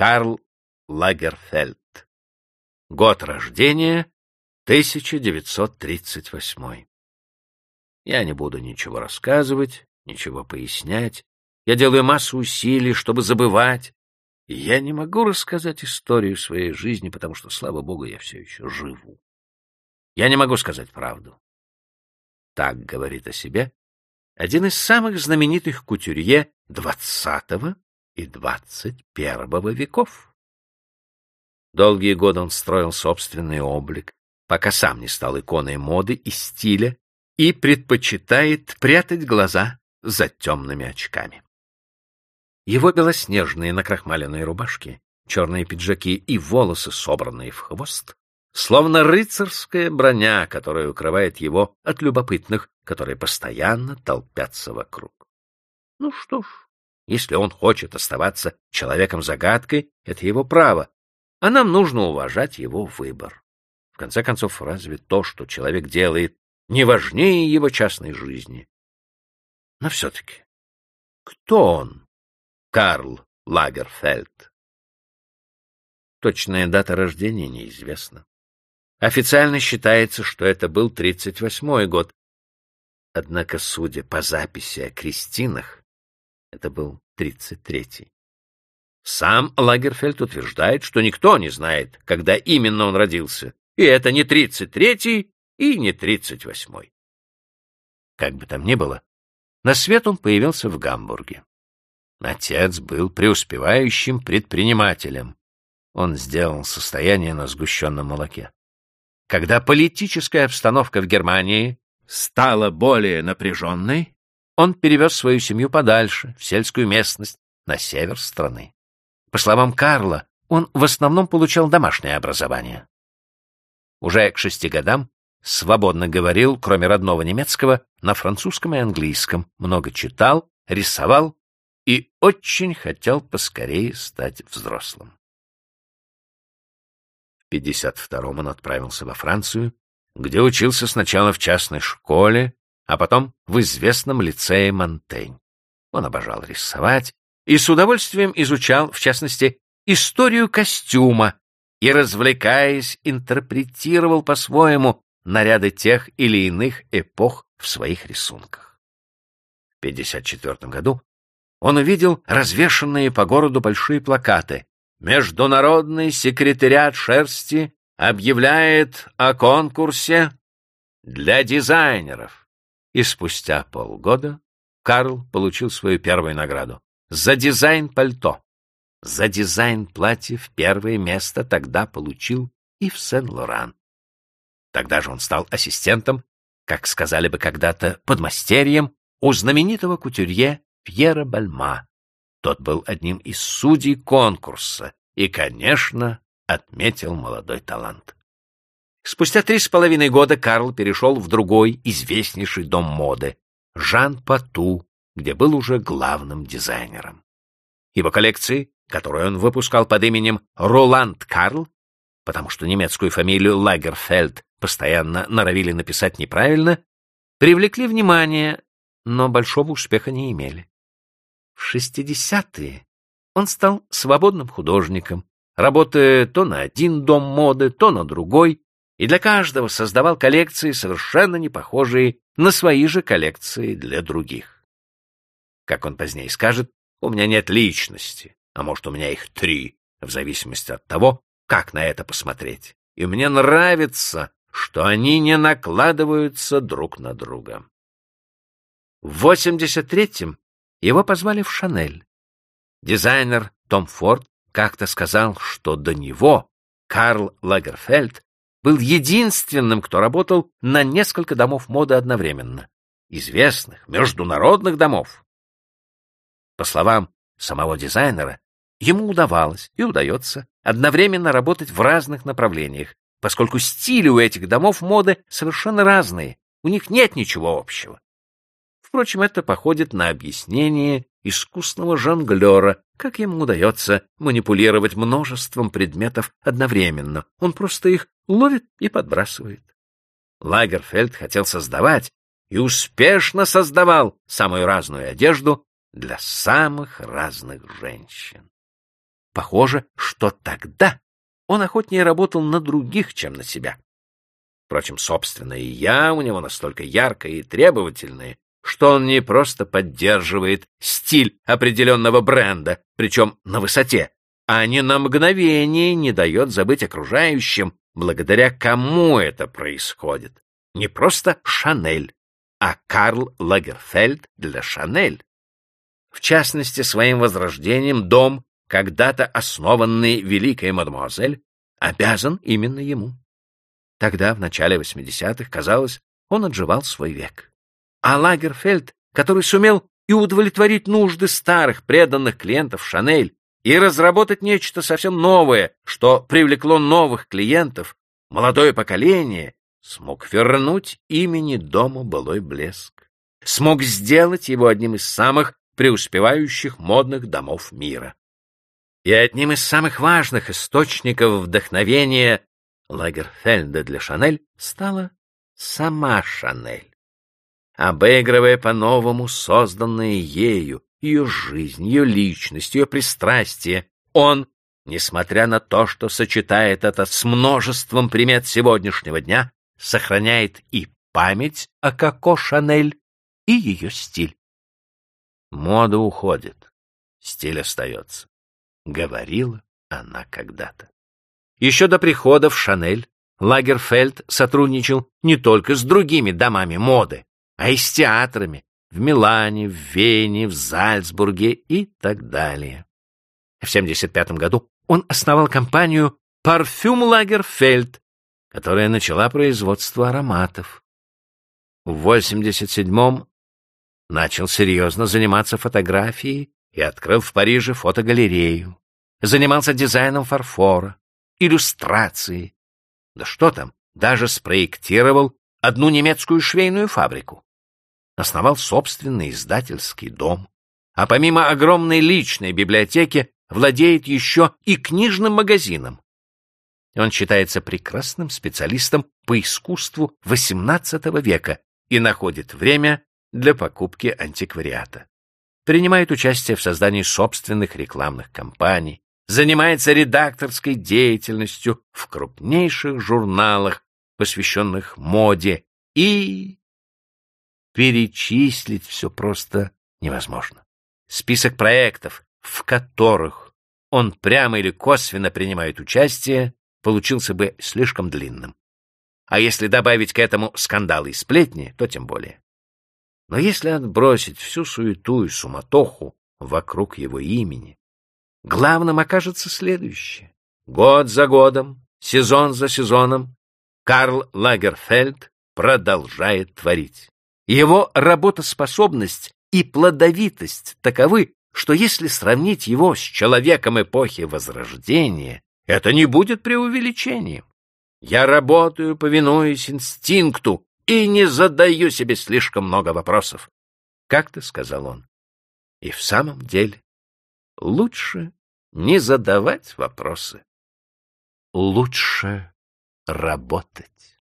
Карл Лагерфельд. Год рождения 1938. Я не буду ничего рассказывать, ничего пояснять. Я делаю массу усилий, чтобы забывать. И я не могу рассказать историю своей жизни, потому что, слава богу, я все еще живу. Я не могу сказать правду. Так говорит о себе один из самых знаменитых кутюрье XX и XXI веков. Долгие годы он строил собственный облик, пока сам не стал иконой моды и стиля и предпочитает прятать глаза за темными очками. Его белоснежные накрахмаленные рубашки, черные пиджаки и волосы, собранные в хвост, словно рыцарская броня, которая укрывает его от любопытных, которые постоянно толпятся вокруг. Ну что ж, если он хочет оставаться человеком-загадкой, это его право, а нам нужно уважать его выбор. В конце концов, разве то, что человек делает, не важнее его частной жизни? Но все-таки, кто он, Карл Лагерфельд? Точная дата рождения неизвестна. Официально считается, что это был 38-й год. Однако, судя по записи о крестинах, это был 33-й. Сам Лагерфельд утверждает, что никто не знает, когда именно он родился, и это не 33-й и не 38-й. Как бы там ни было, на свет он появился в Гамбурге. Отец был преуспевающим предпринимателем. Он сделал состояние на сгущенном молоке. Когда политическая обстановка в Германии стала более напряженной, он перевез свою семью подальше, в сельскую местность, на север страны. По словам Карла, он в основном получал домашнее образование. Уже к шести годам свободно говорил, кроме родного немецкого, на французском и английском, много читал, рисовал и очень хотел поскорее стать взрослым. 52-м он отправился во Францию, где учился сначала в частной школе, а потом в известном лицее Монтень. Он обожал рисовать и с удовольствием изучал, в частности, историю костюма и, развлекаясь, интерпретировал по-своему наряды тех или иных эпох в своих рисунках. В 1954 году он увидел развешанные по городу большие плакаты Международный секретариат шерсти объявляет о конкурсе для дизайнеров. И спустя полгода Карл получил свою первую награду за дизайн пальто. За дизайн платьев первое место тогда получил и в Сен-Лоран. Тогда же он стал ассистентом, как сказали бы когда-то, подмастерьем у знаменитого кутюрье Пьера Бальма, тот был одним из судей конкурса и, конечно, отметил молодой талант. Спустя три с половиной года Карл перешел в другой известнейший дом моды — Жан Пату, где был уже главным дизайнером. Его коллекции, которые он выпускал под именем Роланд Карл, потому что немецкую фамилию Лагерфельд постоянно норовили написать неправильно, привлекли внимание, но большого успеха не имели. В 60-е он стал свободным художником, работая то на один дом моды, то на другой, и для каждого создавал коллекции, совершенно не похожие на свои же коллекции для других. Как он позднее скажет, у меня нет личности, а может, у меня их три, в зависимости от того, как на это посмотреть. И мне нравится, что они не накладываются друг на друга. В 83-м его позвали в Шанель. Дизайнер Том Форд как-то сказал, что до него Карл Лагерфельд был единственным, кто работал на несколько домов моды одновременно. Известных, международных домов. По словам самого дизайнера, ему удавалось и удается одновременно работать в разных направлениях, поскольку стили у этих домов моды совершенно разные, у них нет ничего общего. Впрочем, это походит на объяснение искусного жонглера, как ему удается манипулировать множеством предметов одновременно. Он просто их ловит и подбрасывает. Лагерфельд хотел создавать и успешно создавал самую разную одежду для самых разных женщин. похоже, что тогда он охотнее работал на других, чем на себя. Впрочем, собственно, и я у него настолько яркая и требовательная, что он не просто поддерживает стиль определенного бренда, причем на высоте, а ни на мгновение не дает забыть окружающим, благодаря кому это происходит. Не просто Шанель, а Карл Лагерфельд для Шанель. В частности, своим возрождением дом, когда-то основанный великой мадемуазель, обязан именно ему. Тогда, в начале 80-х, казалось, он отживал свой век. А Лагерфельд, который сумел и удовлетворить нужды старых преданных клиентов Шанель, и разработать нечто совсем новое, что привлекло новых клиентов, молодое поколение, смог вернуть имени дому былой блеск, смог сделать его одним из самых преуспевающих модных домов мира. И одним из самых важных источников вдохновения Лагерфельда для Шанель стала сама Шанель. Обыгрывая по-новому созданное ею, ее жизнь, ее личность, ее пристрастие, он, несмотря на то, что сочетает это с множеством примет сегодняшнего дня, сохраняет и память о Коко Шанель, и ее стиль. Мода уходит, стиль остается, — говорила она когда-то. Еще до прихода в Шанель Лагерфельд сотрудничал не только с другими домами моды, а и с театрами в Милане, в Вене, в Зальцбурге и так далее. В 1975 году он основал компанию «Парфюм Лагерфельд», которая начала производство ароматов. В 1987-м начал серьезно заниматься фотографией и открыл в Париже фотогалерею. Занимался дизайном фарфора, иллюстрации. Да что там, даже спроектировал одну немецкую швейную фабрику. Основал собственный издательский дом. А помимо огромной личной библиотеки, владеет еще и книжным магазином. Он считается прекрасным специалистом по искусству XVIII века и находит время для покупки антиквариата. Принимает участие в создании собственных рекламных кампаний, занимается редакторской деятельностью в крупнейших журналах, посвященных моде, и перечислить все просто невозможно. Список проектов, в которых он прямо или косвенно принимает участие, получился бы слишком длинным. А если добавить к этому скандалы и сплетни, то тем более. Но если отбросить всю суету и суматоху вокруг его имени, главным окажется следующее. Год за годом, сезон за сезоном Карл Лагерфельд продолжает творить. Его работоспособность и плодовитость таковы, что если сравнить его с человеком эпохи Возрождения, это не будет преувеличением. Я работаю, повинуясь инстинкту, и не задаю себе слишком много вопросов. Как-то сказал он. И в самом деле лучше не задавать вопросы. Лучше работать.